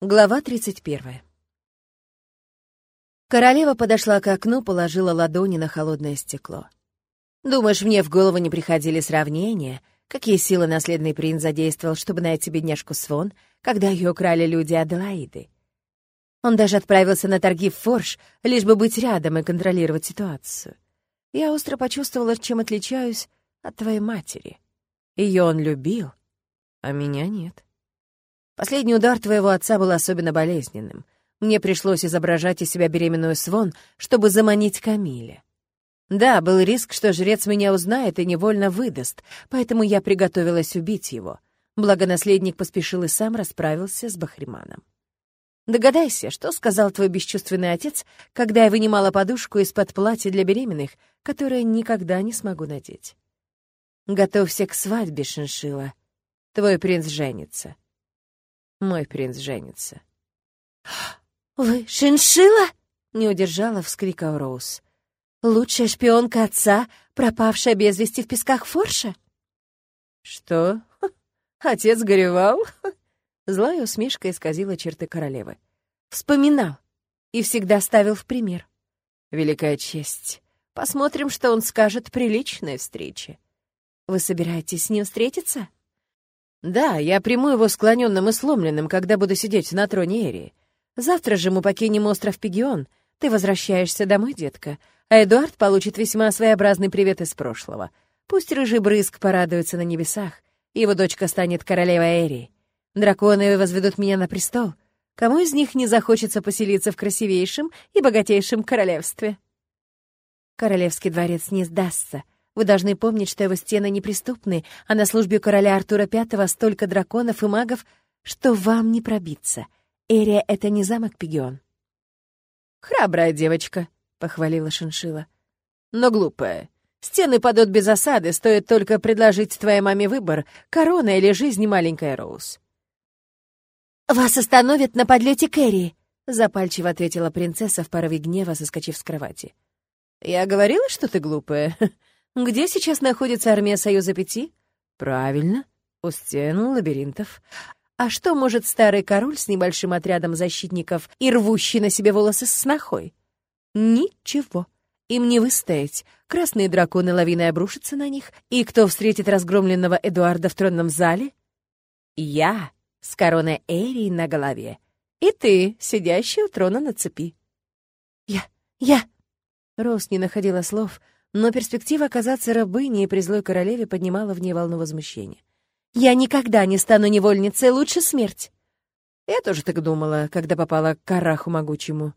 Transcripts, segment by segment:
Глава 31. Королева подошла к окну, положила ладони на холодное стекло. «Думаешь, мне в голову не приходили сравнения? Какие силы наследный принц задействовал, чтобы найти бедняжку Свон, когда ее украли люди Аделаиды? Он даже отправился на торги в Форш, лишь бы быть рядом и контролировать ситуацию. Я остро почувствовала, чем отличаюсь от твоей матери. Ее он любил, а меня нет». Последний удар твоего отца был особенно болезненным. Мне пришлось изображать из себя беременную Свон, чтобы заманить Камиле. Да, был риск, что жрец меня узнает и невольно выдаст, поэтому я приготовилась убить его. Благо наследник поспешил и сам расправился с Бахриманом. Догадайся, что сказал твой бесчувственный отец, когда я вынимала подушку из-под платья для беременных, которое никогда не смогу надеть. Готовься к свадьбе, Шиншила. Твой принц женится. Мой принц женится. «Вы шиншила?» — не удержала вскрика Роуз. «Лучшая шпионка отца, пропавшая без вести в песках Форша?» «Что? Отец горевал?» Злая усмешка исказила черты королевы. «Вспоминал и всегда ставил в пример. Великая честь. Посмотрим, что он скажет при личной встрече. Вы собираетесь с ним встретиться?» Да, я приму его склоненным и сломленным, когда буду сидеть на троне Эрии. Завтра же мы покинем остров Пегион. Ты возвращаешься домой, детка, а Эдуард получит весьма своеобразный привет из прошлого. Пусть рыжий брызг порадуется на небесах, его дочка станет королевой Эрии. Драконы возведут меня на престол. Кому из них не захочется поселиться в красивейшем и богатейшем королевстве? Королевский дворец не сдастся — вы должны помнить, что его стены неприступны, а на службе короля Артура V столько драконов и магов, что вам не пробиться. Эрия — это не замок Пегион. «Храбрая девочка», — похвалила Шиншила. «Но глупая. Стены падут без осады, стоит только предложить твоей маме выбор — корона или жизнь маленькая Роуз». «Вас остановят на подлете Кэрри», — запальчиво ответила принцесса в порыве гнева, соскочив с кровати. «Я говорила, что ты глупая. Где сейчас находится армия Союза Пяти? Правильно, у стен лабиринтов. А что может старый король с небольшим отрядом защитников и рвущий на себе волосы с снохой? Ничего. Им не выстоять. Красные драконы лавиной обрушатся на них. И кто встретит разгромленного Эдуарда в тронном зале? Я с короной Эрии на голове. И ты, сидящий у трона на цепи. Я... я... Рос не находила слов, но перспектива оказаться рабыней при злой королеве поднимала в ней волну возмущения. «Я никогда не стану невольницей, лучше смерть!» Я тоже так думала, когда попала к караху могучему.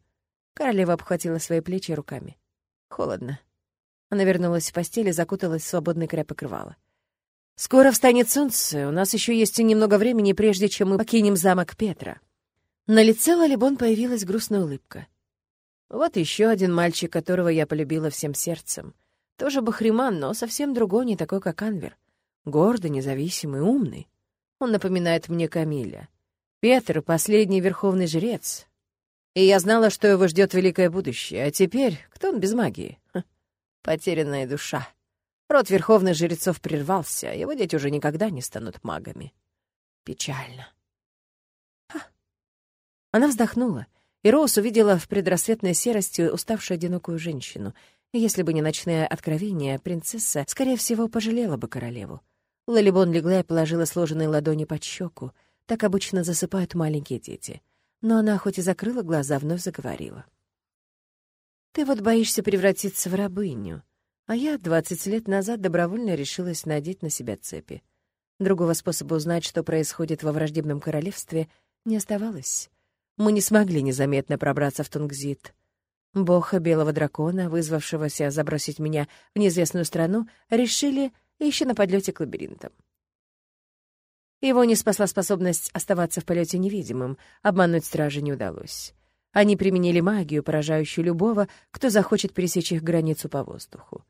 Королева обхватила свои плечи руками. Холодно. Она вернулась в постель и закуталась в свободный край покрывала. «Скоро встанет солнце, у нас еще есть немного времени, прежде чем мы покинем замок Петра». На лице Лалибон появилась грустная улыбка. Вот еще один мальчик, которого я полюбила всем сердцем. Тоже бахриман, но совсем другой, не такой, как Анвер. Гордый, независимый, умный. Он напоминает мне Камиля. Петр — последний верховный жрец. И я знала, что его ждет великое будущее. А теперь кто он без магии? Ха, потерянная душа. Род верховных жрецов прервался, его дети уже никогда не станут магами. Печально. Ха. Она вздохнула, и Роуз увидела в предрассветной серости уставшую одинокую женщину — если бы не ночное откровение, принцесса, скорее всего, пожалела бы королеву. Лалибон легла и положила сложенные ладони под щеку. Так обычно засыпают маленькие дети. Но она хоть и закрыла глаза, вновь заговорила. «Ты вот боишься превратиться в рабыню, а я двадцать лет назад добровольно решилась надеть на себя цепи. Другого способа узнать, что происходит во враждебном королевстве, не оставалось. Мы не смогли незаметно пробраться в Тунгзит. Бога белого дракона, вызвавшегося забросить меня в неизвестную страну, решили еще на подлете к лабиринтам. Его не спасла способность оставаться в полете невидимым, обмануть стражи не удалось. Они применили магию, поражающую любого, кто захочет пересечь их границу по воздуху.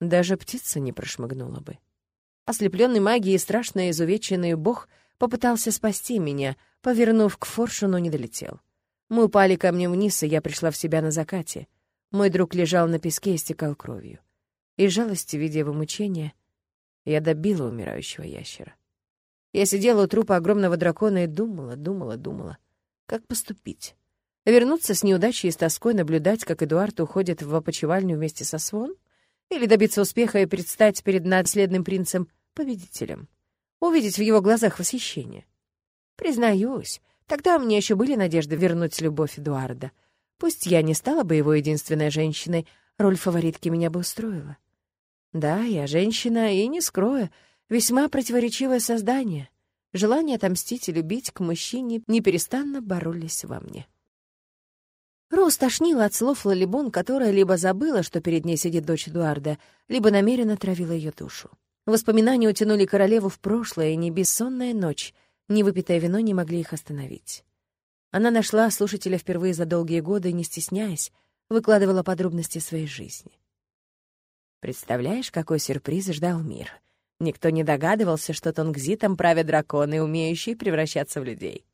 Даже птица не прошмыгнула бы. Ослепленный магией страшно изувеченный бог попытался спасти меня, повернув к форшу, но не долетел. Мы упали камнем вниз, и я пришла в себя на закате. Мой друг лежал на песке и стекал кровью. Из жалости, видя его мучения, я добила умирающего ящера. Я сидела у трупа огромного дракона и думала, думала, думала. Как поступить? Вернуться с неудачей и с тоской наблюдать, как Эдуард уходит в опочивальню вместе со Свон? Или добиться успеха и предстать перед наследным принцем победителем? Увидеть в его глазах восхищение? Признаюсь, тогда у меня еще были надежды вернуть любовь Эдуарда. Пусть я не стала бы его единственной женщиной, роль фаворитки меня бы устроила. Да, я женщина, и не скрою, весьма противоречивое создание. Желание отомстить и любить к мужчине неперестанно боролись во мне. Роуз тошнила от слов Лалибон, которая либо забыла, что перед ней сидит дочь Эдуарда, либо намеренно травила ее душу. Воспоминания утянули королеву в прошлое, и не бессонная ночь, ни выпитое вино не могли их остановить. Она нашла слушателя впервые за долгие годы, не стесняясь, выкладывала подробности своей жизни. Представляешь, какой сюрприз ждал мир? Никто не догадывался, что Тонгзитом правят драконы, умеющие превращаться в людей.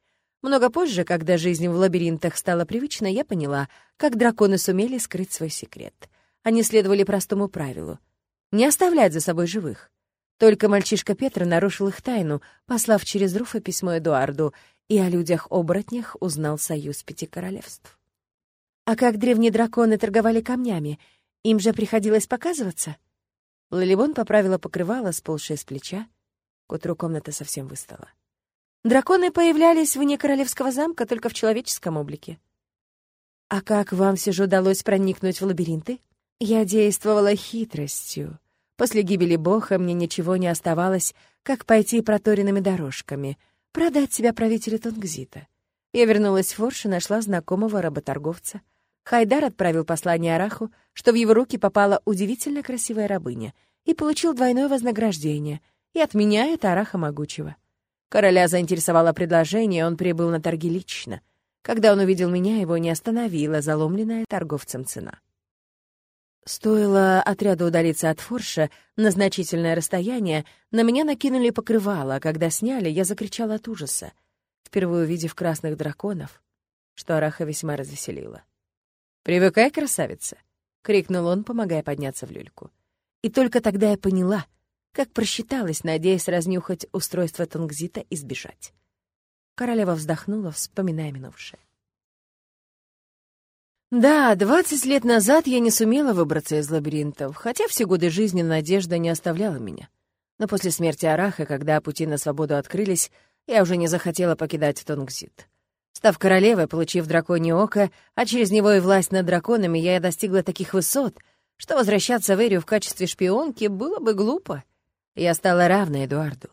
Много позже, когда жизнь в лабиринтах стала привычной, я поняла, как драконы сумели скрыть свой секрет. Они следовали простому правилу — не оставлять за собой живых. Только мальчишка Петр нарушил их тайну, послав через Руфа письмо Эдуарду, и о людях-оборотнях узнал союз пяти королевств. А как древние драконы торговали камнями, им же приходилось показываться? Лалибон поправила покрывало, сползшее с плеча. К утру комната совсем выстала. Драконы появлялись вне королевского замка только в человеческом облике. А как вам все же удалось проникнуть в лабиринты? Я действовала хитростью. После гибели Бога мне ничего не оставалось, как пойти проторенными дорожками, продать себя правителю Тунгзита. Я вернулась в Форш и нашла знакомого работорговца. Хайдар отправил послание Араху, что в его руки попала удивительно красивая рабыня, и получил двойное вознаграждение, и от меня это Араха Могучего. Короля заинтересовало предложение, он прибыл на торги лично. Когда он увидел меня, его не остановила заломленная торговцем цена. Стоило отряду удалиться от форша на значительное расстояние, на меня накинули покрывало, а когда сняли, я закричала от ужаса, впервые увидев красных драконов, что Араха весьма развеселила. «Привыкай, красавица!» — крикнул он, помогая подняться в люльку. И только тогда я поняла — как просчиталась, надеясь разнюхать устройство Тунгзита и сбежать. Королева вздохнула, вспоминая минувшее. Да, двадцать лет назад я не сумела выбраться из лабиринтов, хотя все годы жизни надежда не оставляла меня. Но после смерти Араха, когда пути на свободу открылись, я уже не захотела покидать Тунгзит. Став королевой, получив драконье око, а через него и власть над драконами, я достигла таких высот, что возвращаться в Эрию в качестве шпионки было бы глупо. Я стала равной Эдуарду.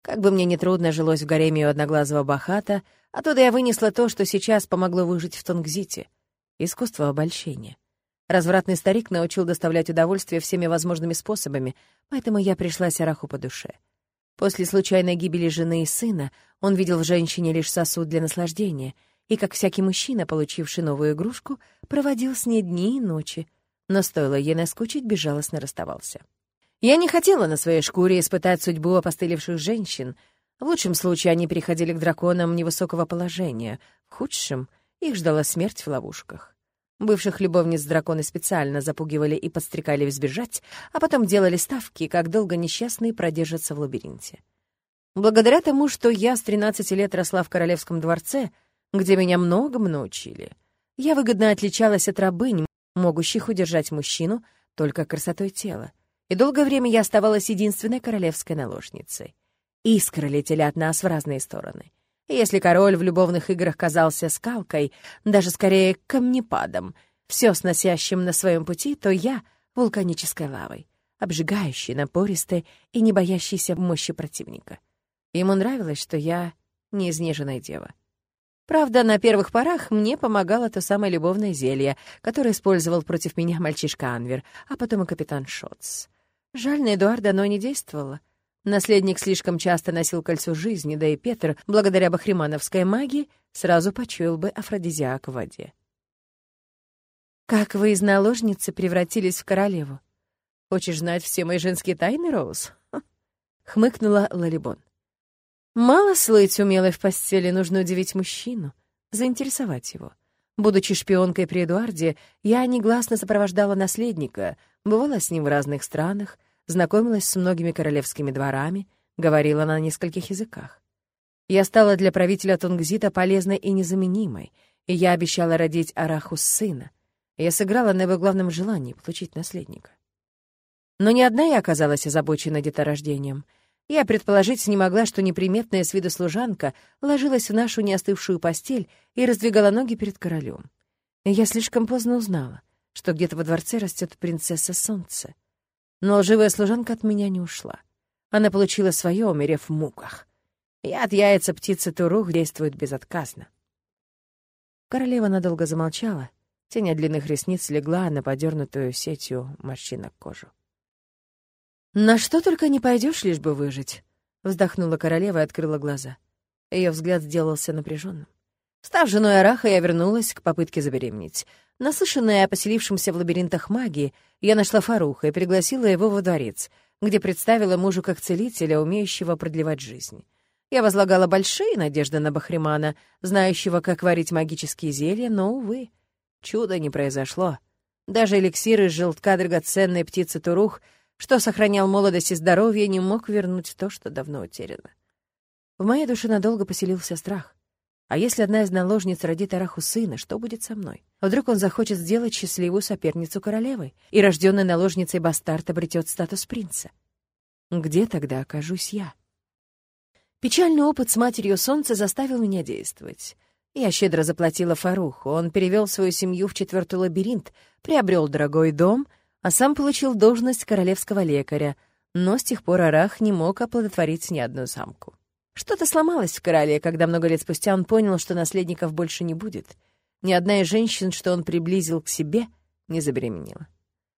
Как бы мне ни трудно жилось в гареме у одноглазого Бахата, оттуда я вынесла то, что сейчас помогло выжить в Тонгзите — искусство обольщения. Развратный старик научил доставлять удовольствие всеми возможными способами, поэтому я пришла Сяраху по душе. После случайной гибели жены и сына он видел в женщине лишь сосуд для наслаждения, и, как всякий мужчина, получивший новую игрушку, проводил с ней дни и ночи, но стоило ей наскучить, безжалостно расставался. Я не хотела на своей шкуре испытать судьбу опостылевших женщин. В лучшем случае они переходили к драконам невысокого положения, в худшем их ждала смерть в ловушках. Бывших любовниц драконы специально запугивали и подстрекали взбежать, а потом делали ставки, как долго несчастные продержатся в лабиринте. Благодаря тому, что я с 13 лет росла в королевском дворце, где меня многому научили, я выгодно отличалась от рабынь, могущих удержать мужчину только красотой тела и долгое время я оставалась единственной королевской наложницей. Искры летели от нас в разные стороны. Если король в любовных играх казался скалкой, даже скорее камнепадом, все сносящим на своем пути, то я — вулканической лавой, обжигающей, напористой и не боящейся мощи противника. Ему нравилось, что я не изнеженная дева. Правда, на первых порах мне помогало то самое любовное зелье, которое использовал против меня мальчишка Анвер, а потом и капитан Шотс. Жаль, на Эдуарда оно не действовало. Наследник слишком часто носил кольцо жизни, да и Петр, благодаря бахримановской магии, сразу почуял бы афродизиак в воде. «Как вы из наложницы превратились в королеву? Хочешь знать все мои женские тайны, Роуз?» — хмыкнула Лалибон. «Мало слыть умелой в постели, нужно удивить мужчину, заинтересовать его. Будучи шпионкой при Эдуарде, я негласно сопровождала наследника, бывала с ним в разных странах, знакомилась с многими королевскими дворами, говорила на нескольких языках. Я стала для правителя Тунгзита полезной и незаменимой, и я обещала родить Араху сына. Я сыграла на его главном желании — получить наследника. Но ни одна я оказалась озабочена деторождением. Я предположить не могла, что неприметная с виду служанка ложилась в нашу неостывшую постель и раздвигала ноги перед королем. я слишком поздно узнала, что где-то во дворце растет принцесса солнца. Но живая служанка от меня не ушла. Она получила свое, умерев в муках. Яд яйца птицы Турух действует безотказно. Королева надолго замолчала. Тень от длинных ресниц легла на подернутую сетью морщинок кожу. «На что только не пойдешь, лишь бы выжить», — вздохнула королева и открыла глаза. Ее взгляд сделался напряженным. Став женой Араха, я вернулась к попытке забеременеть. Наслышанная о поселившемся в лабиринтах магии, я нашла Фаруха и пригласила его во дворец, где представила мужу как целителя, умеющего продлевать жизнь. Я возлагала большие надежды на Бахримана, знающего, как варить магические зелья, но, увы, чуда не произошло. Даже эликсир из желтка драгоценной птицы Турух, что сохранял молодость и здоровье, не мог вернуть то, что давно утеряно. В моей душе надолго поселился страх. А если одна из наложниц родит Араху сына, что будет со мной? Вдруг он захочет сделать счастливую соперницу королевой, и рожденной наложницей бастард обретет статус принца? Где тогда окажусь я? Печальный опыт с матерью солнца заставил меня действовать. Я щедро заплатила Фаруху, он перевел свою семью в четвертый лабиринт, приобрел дорогой дом, а сам получил должность королевского лекаря, но с тех пор Арах не мог оплодотворить ни одну самку. Что-то сломалось в короле, когда много лет спустя он понял, что наследников больше не будет. Ни одна из женщин, что он приблизил к себе, не забеременела.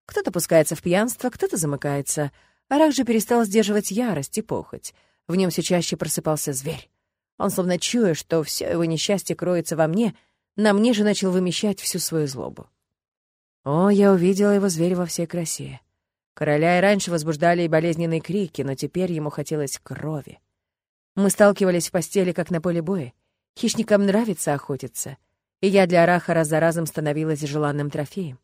Кто-то пускается в пьянство, кто-то замыкается. Арах же перестал сдерживать ярость и похоть — в нем все чаще просыпался зверь. Он, словно чуя, что все его несчастье кроется во мне, на мне же начал вымещать всю свою злобу. О, я увидела его зверя во всей красе. Короля и раньше возбуждали и болезненные крики, но теперь ему хотелось крови. Мы сталкивались в постели, как на поле боя. Хищникам нравится охотиться, и я для Араха раз за разом становилась желанным трофеем.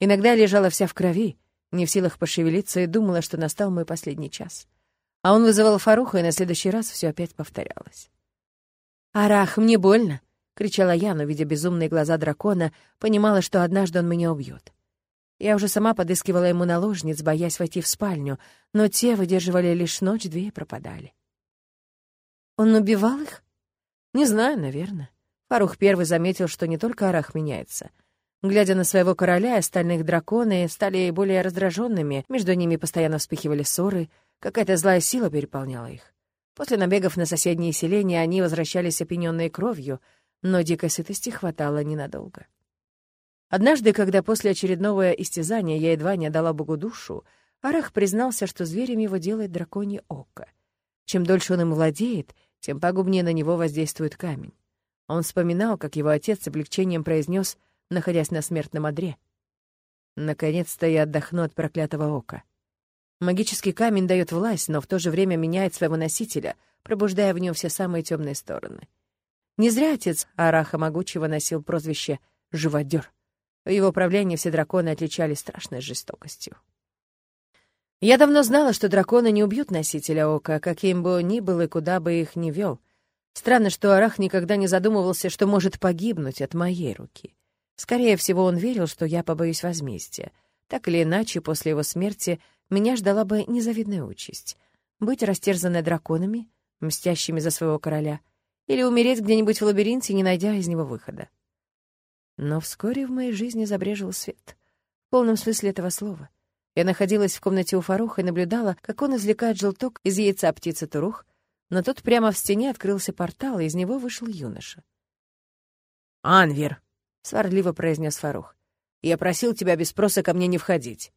Иногда лежала вся в крови, не в силах пошевелиться, и думала, что настал мой последний час. А он вызывал Фаруха, и на следующий раз все опять повторялось. «Арах, мне больно!» — кричала я, но, видя безумные глаза дракона, понимала, что однажды он меня убьет. Я уже сама подыскивала ему наложниц, боясь войти в спальню, но те выдерживали лишь ночь-две и пропадали. Он убивал их? Не знаю, наверное. Фарух первый заметил, что не только Арах меняется. Глядя на своего короля, остальных драконы стали более раздраженными, между ними постоянно вспыхивали ссоры — Какая-то злая сила переполняла их. После набегов на соседние селения они возвращались опьянённые кровью, но дикой сытости хватало ненадолго. Однажды, когда после очередного истязания я едва не отдала Богу душу, Арах признался, что зверем его делает драконье око. Чем дольше он им владеет, тем пагубнее на него воздействует камень. Он вспоминал, как его отец с облегчением произнес, находясь на смертном одре. «Наконец-то я отдохну от проклятого ока». Магический камень дает власть, но в то же время меняет своего носителя, пробуждая в нем все самые темные стороны. Не зря отец Араха Могучего носил прозвище «Живодер». В его правлении все драконы отличались страшной жестокостью. Я давно знала, что драконы не убьют носителя ока, каким бы он ни был и куда бы их ни вел. Странно, что Арах никогда не задумывался, что может погибнуть от моей руки. Скорее всего, он верил, что я побоюсь возмездия. Так или иначе, после его смерти меня ждала бы незавидная участь — быть растерзанной драконами, мстящими за своего короля, или умереть где-нибудь в лабиринте, не найдя из него выхода. Но вскоре в моей жизни забрежил свет. В полном смысле этого слова. Я находилась в комнате у Фаруха и наблюдала, как он извлекает желток из яйца птицы Турух, но тут прямо в стене открылся портал, и из него вышел юноша. «Анвер!» — сварливо произнес Фарух. «Я просил тебя без спроса ко мне не входить».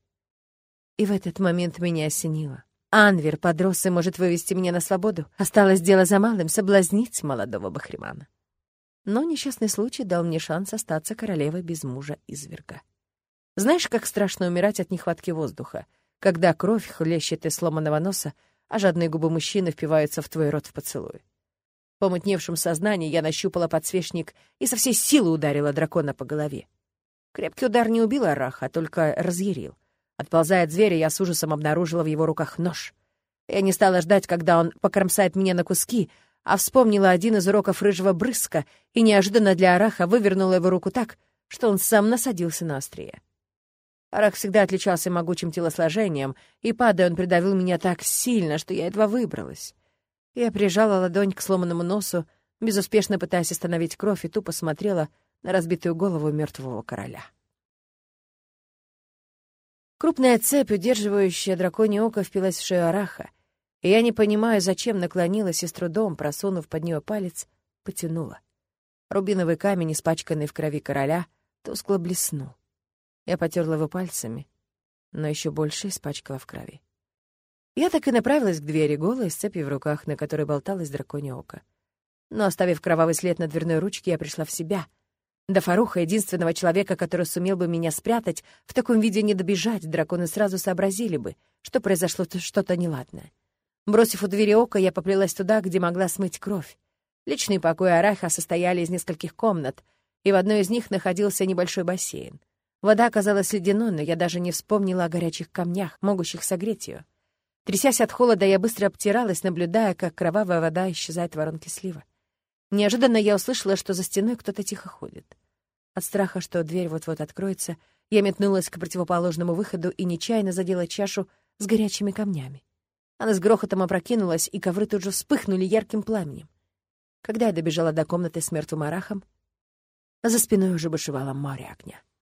И в этот момент меня осенило. Анвер подрос и может вывести меня на свободу. Осталось дело за малым — соблазнить молодого Бахримана. Но несчастный случай дал мне шанс остаться королевой без мужа изверга. Знаешь, как страшно умирать от нехватки воздуха, когда кровь хлещет из сломанного носа, а жадные губы мужчины впиваются в твой рот в поцелуй. В помутневшем сознании я нащупала подсвечник и со всей силы ударила дракона по голове. Крепкий удар не убил Араха, а только разъярил. Отползая от зверя, я с ужасом обнаружила в его руках нож. Я не стала ждать, когда он покромсает меня на куски, а вспомнила один из уроков рыжего брыска и неожиданно для Араха вывернула его руку так, что он сам насадился на острие. Арах всегда отличался могучим телосложением, и, падая, он придавил меня так сильно, что я едва выбралась. Я прижала ладонь к сломанному носу, безуспешно пытаясь остановить кровь, и тупо смотрела на разбитую голову мертвого короля. Крупная цепь, удерживающая драконье око, впилась в шею Араха, и я, не понимаю, зачем наклонилась и с трудом, просунув под нее палец, потянула. Рубиновый камень, испачканный в крови короля, тускло блеснул. Я потерла его пальцами, но еще больше испачкала в крови. Я так и направилась к двери, голой, с цепью в руках, на которой болталось драконье око. Но, оставив кровавый след на дверной ручке, я пришла в себя. До Фаруха, единственного человека, который сумел бы меня спрятать, в таком виде не добежать, драконы сразу сообразили бы, что произошло что-то неладное. Бросив у двери око, я поплелась туда, где могла смыть кровь. Личные покои Араха состояли из нескольких комнат, и в одной из них находился небольшой бассейн. Вода оказалась ледяной, но я даже не вспомнила о горячих камнях, могущих согреть ее. Трясясь от холода, я быстро обтиралась, наблюдая, как кровавая вода исчезает в воронке слива. Неожиданно я услышала, что за стеной кто-то тихо ходит. От страха, что дверь вот-вот откроется, я метнулась к противоположному выходу и нечаянно задела чашу с горячими камнями. Она с грохотом опрокинулась, и ковры тут же вспыхнули ярким пламенем. Когда я добежала до комнаты с мертвым арахом, за спиной уже бушевало море огня.